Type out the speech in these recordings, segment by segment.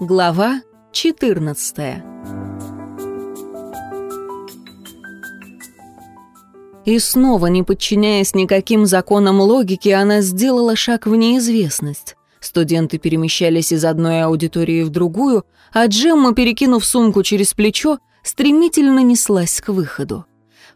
Глава 14 И снова, не подчиняясь никаким законам логики, она сделала шаг в неизвестность. Студенты перемещались из одной аудитории в другую, а Джемма, перекинув сумку через плечо, стремительно неслась к выходу.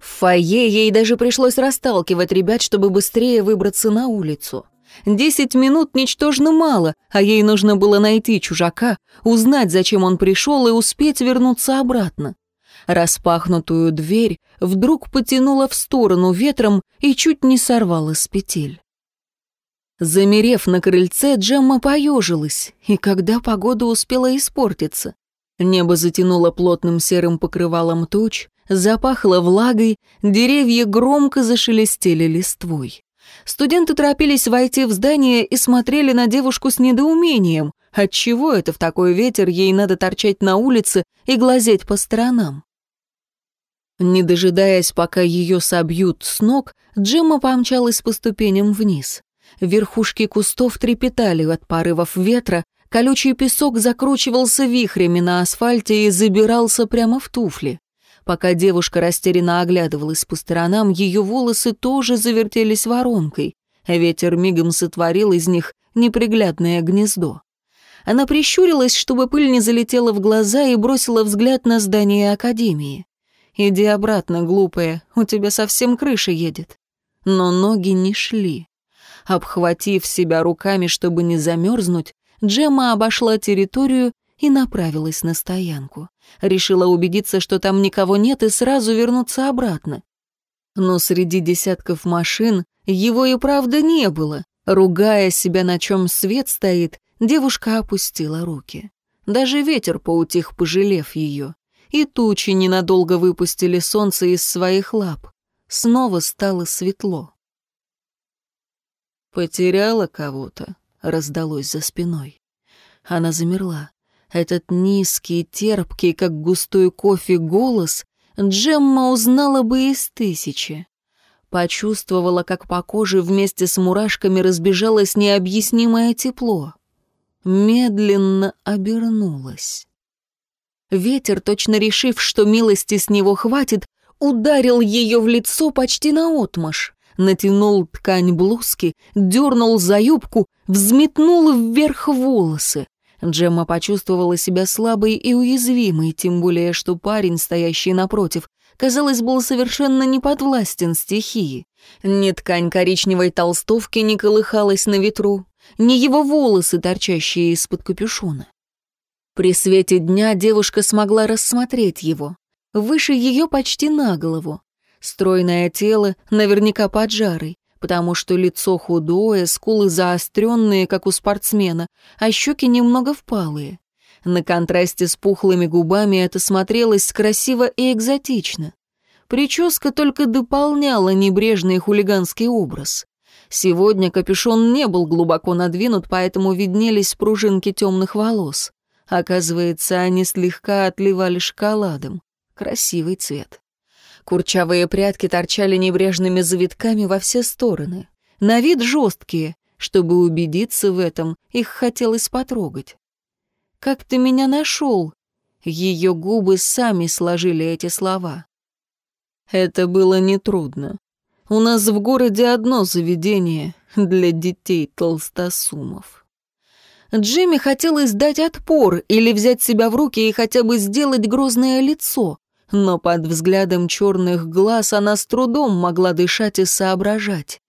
В фойе ей даже пришлось расталкивать ребят, чтобы быстрее выбраться на улицу. Десять минут ничтожно мало, а ей нужно было найти чужака, узнать, зачем он пришел, и успеть вернуться обратно. Распахнутую дверь вдруг потянула в сторону ветром и чуть не сорвала с петель. Замерев на крыльце, Джемма поежилась, и когда погода успела испортиться. Небо затянуло плотным серым покрывалом туч, запахло влагой, деревья громко зашелестели листвой. Студенты торопились войти в здание и смотрели на девушку с недоумением. Отчего это в такой ветер ей надо торчать на улице и глазеть по сторонам? Не дожидаясь, пока ее собьют с ног, Джемма помчалась по ступеням вниз. Верхушки кустов трепетали от порывов ветра, колючий песок закручивался вихрями на асфальте и забирался прямо в туфли. Пока девушка растерянно оглядывалась по сторонам, ее волосы тоже завертелись воронкой. Ветер мигом сотворил из них неприглядное гнездо. Она прищурилась, чтобы пыль не залетела в глаза и бросила взгляд на здание академии. «Иди обратно, глупая, у тебя совсем крыша едет». Но ноги не шли. Обхватив себя руками, чтобы не замерзнуть, Джемма обошла территорию и направилась на стоянку. Решила убедиться, что там никого нет, и сразу вернуться обратно. Но среди десятков машин его и правда не было. Ругая себя, на чем свет стоит, девушка опустила руки. Даже ветер поутих, пожалев ее. И тучи ненадолго выпустили солнце из своих лап. Снова стало светло. «Потеряла кого-то», — раздалось за спиной. Она замерла. Этот низкий, терпкий, как густой кофе, голос Джемма узнала бы из тысячи. Почувствовала, как по коже вместе с мурашками разбежалось необъяснимое тепло. Медленно обернулась. Ветер, точно решив, что милости с него хватит, ударил ее в лицо почти наотмашь, натянул ткань блузки, дернул за юбку, взметнул вверх волосы. Джемма почувствовала себя слабой и уязвимой, тем более, что парень, стоящий напротив, казалось, был совершенно не подвластен стихии. Ни ткань коричневой толстовки не колыхалась на ветру, ни его волосы, торчащие из-под капюшона. При свете дня девушка смогла рассмотреть его. Выше ее почти на голову. Стройное тело, наверняка поджарый, потому что лицо худое, скулы заостренные, как у спортсмена, а щеки немного впалые. На контрасте с пухлыми губами это смотрелось красиво и экзотично. Прическа только дополняла небрежный хулиганский образ. Сегодня капюшон не был глубоко надвинут, поэтому виднелись пружинки темных волос. Оказывается, они слегка отливали шоколадом. Красивый цвет. Курчавые прядки торчали небрежными завитками во все стороны. На вид жесткие. Чтобы убедиться в этом, их хотелось потрогать. «Как ты меня нашел?» Ее губы сами сложили эти слова. Это было нетрудно. У нас в городе одно заведение для детей толстосумов. Джимми хотелось дать отпор или взять себя в руки и хотя бы сделать грозное лицо, но под взглядом черных глаз она с трудом могла дышать и соображать.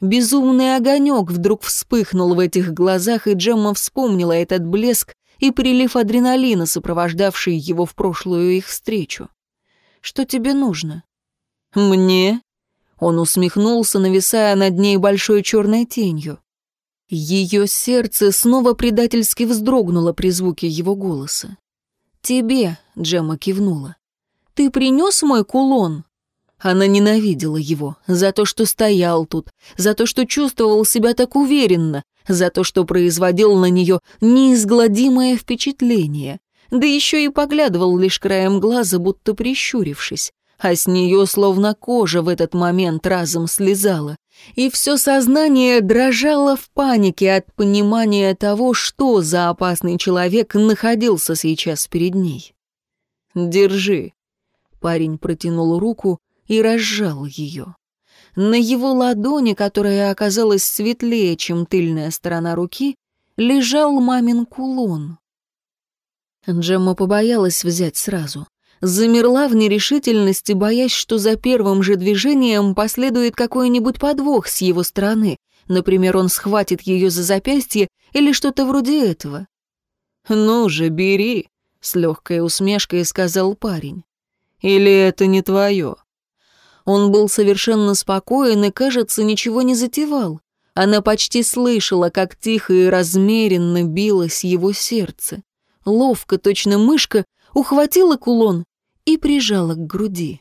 Безумный огонек вдруг вспыхнул в этих глазах, и Джемма вспомнила этот блеск и прилив адреналина, сопровождавший его в прошлую их встречу. «Что тебе нужно?» «Мне?» Он усмехнулся, нависая над ней большой черной тенью. Ее сердце снова предательски вздрогнуло при звуке его голоса. «Тебе», — Джемма кивнула. «Ты принес мой кулон?» Она ненавидела его за то, что стоял тут, за то, что чувствовал себя так уверенно, за то, что производил на нее неизгладимое впечатление, да еще и поглядывал лишь краем глаза, будто прищурившись, а с нее словно кожа в этот момент разом слезала, и все сознание дрожало в панике от понимания того, что за опасный человек находился сейчас перед ней. «Держи». Парень протянул руку и разжал ее. На его ладони, которая оказалась светлее, чем тыльная сторона руки, лежал мамин кулон. Джемма побоялась взять сразу. Замерла в нерешительности, боясь, что за первым же движением последует какой-нибудь подвох с его стороны. Например, он схватит ее за запястье или что-то вроде этого. «Ну же, бери», — с легкой усмешкой сказал парень. «Или это не твое?» Он был совершенно спокоен и, кажется, ничего не затевал. Она почти слышала, как тихо и размеренно билось его сердце. Ловко, точно мышка, ухватила кулон и прижала к груди.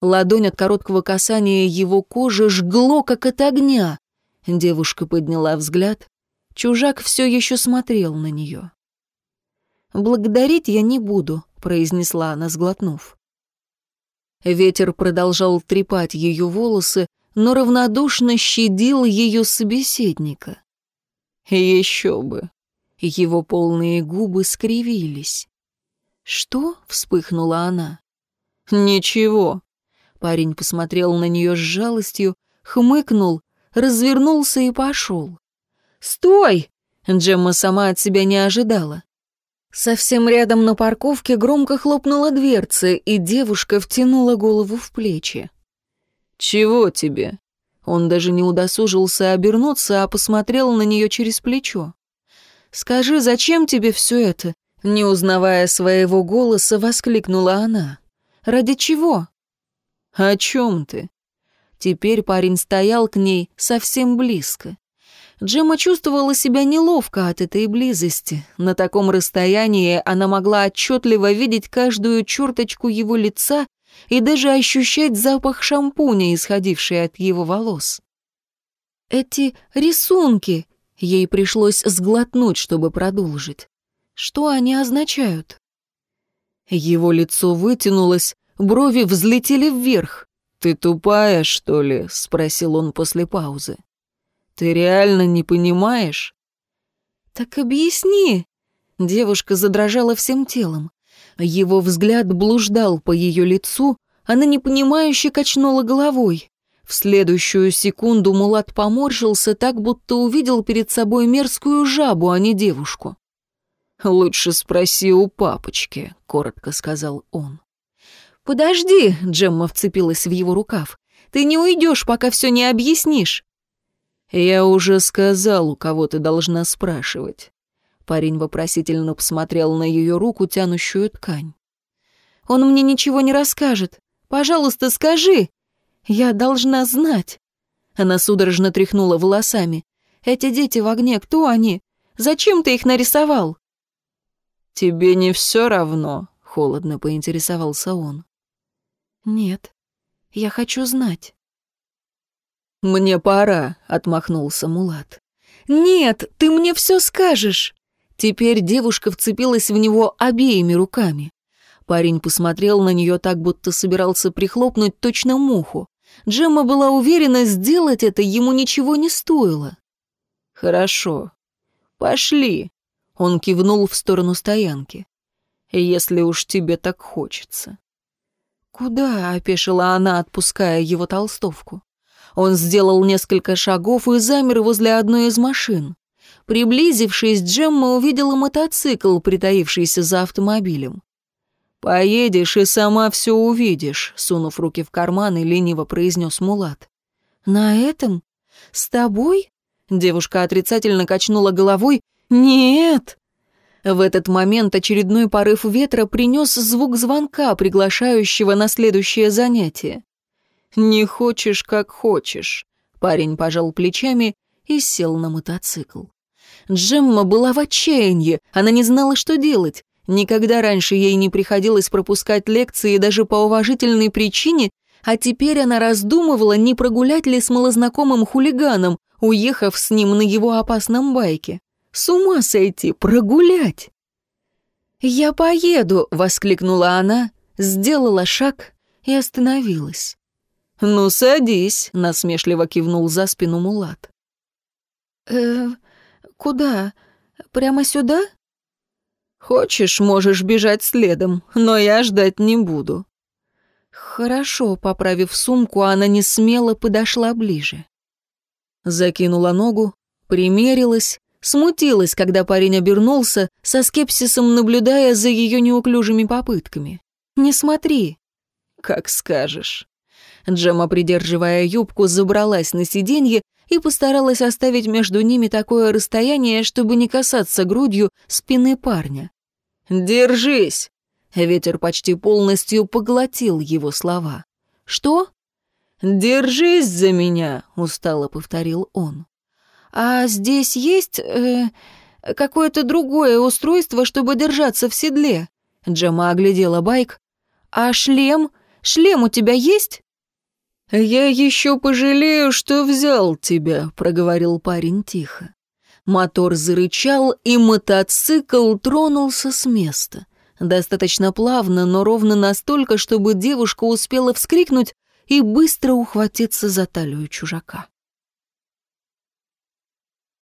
Ладонь от короткого касания его кожи жгло, как от огня. Девушка подняла взгляд. Чужак все еще смотрел на нее. «Благодарить я не буду», — произнесла она, сглотнув. Ветер продолжал трепать ее волосы, но равнодушно щадил ее собеседника. Еще бы. Его полные губы скривились. «Что?» — вспыхнула она. «Ничего». Парень посмотрел на нее с жалостью, хмыкнул, развернулся и пошел. «Стой!» — Джемма сама от себя не ожидала. Совсем рядом на парковке громко хлопнула дверца, и девушка втянула голову в плечи. «Чего тебе?» Он даже не удосужился обернуться, а посмотрел на нее через плечо. «Скажи, зачем тебе все это?» Не узнавая своего голоса, воскликнула она. «Ради чего?» «О чем ты?» Теперь парень стоял к ней совсем близко. Джема чувствовала себя неловко от этой близости. На таком расстоянии она могла отчетливо видеть каждую черточку его лица и даже ощущать запах шампуня, исходивший от его волос. Эти рисунки, ей пришлось сглотнуть, чтобы продолжить. Что они означают? Его лицо вытянулось, брови взлетели вверх. «Ты тупая, что ли?» — спросил он после паузы. Ты реально не понимаешь? Так объясни. Девушка задрожала всем телом. Его взгляд блуждал по ее лицу, она непонимающе качнула головой. В следующую секунду Мулат поморщился так, будто увидел перед собой мерзкую жабу, а не девушку. «Лучше спроси у папочки», — коротко сказал он. «Подожди», — Джемма вцепилась в его рукав. «Ты не уйдешь, пока все не объяснишь». «Я уже сказал, у кого ты должна спрашивать». Парень вопросительно посмотрел на ее руку, тянущую ткань. «Он мне ничего не расскажет. Пожалуйста, скажи. Я должна знать». Она судорожно тряхнула волосами. «Эти дети в огне, кто они? Зачем ты их нарисовал?» «Тебе не все равно?» — холодно поинтересовался он. «Нет, я хочу знать». «Мне пора», — отмахнулся Мулат. «Нет, ты мне все скажешь». Теперь девушка вцепилась в него обеими руками. Парень посмотрел на нее так, будто собирался прихлопнуть точно муху. Джемма была уверена, сделать это ему ничего не стоило. «Хорошо. Пошли», — он кивнул в сторону стоянки. «Если уж тебе так хочется». «Куда?» — опешила она, отпуская его толстовку. Он сделал несколько шагов и замер возле одной из машин. Приблизившись, Джемма увидела мотоцикл, притаившийся за автомобилем. «Поедешь и сама все увидишь», — сунув руки в карман и лениво произнес Мулат. «На этом? С тобой?» Девушка отрицательно качнула головой. «Нет!» В этот момент очередной порыв ветра принес звук звонка, приглашающего на следующее занятие. «Не хочешь, как хочешь». Парень пожал плечами и сел на мотоцикл. Джемма была в отчаянии, она не знала, что делать. Никогда раньше ей не приходилось пропускать лекции даже по уважительной причине, а теперь она раздумывала, не прогулять ли с малознакомым хулиганом, уехав с ним на его опасном байке. С ума сойти, прогулять! «Я поеду!» — воскликнула она, сделала шаг и остановилась. «Ну, садись», — насмешливо кивнул за спину Мулат. «Э, куда? Прямо сюда?» «Хочешь, можешь бежать следом, но я ждать не буду». «Хорошо», — поправив сумку, она не смело подошла ближе. Закинула ногу, примерилась, смутилась, когда парень обернулся, со скепсисом наблюдая за ее неуклюжими попытками. «Не смотри». «Как скажешь». Джема, придерживая юбку, забралась на сиденье и постаралась оставить между ними такое расстояние, чтобы не касаться грудью спины парня. «Держись!» Ветер почти полностью поглотил его слова. «Что?» «Держись за меня!» — устало повторил он. «А здесь есть э, какое-то другое устройство, чтобы держаться в седле?» Джема оглядела байк. «А шлем? Шлем у тебя есть?» «Я еще пожалею, что взял тебя», — проговорил парень тихо. Мотор зарычал, и мотоцикл тронулся с места. Достаточно плавно, но ровно настолько, чтобы девушка успела вскрикнуть и быстро ухватиться за талию чужака.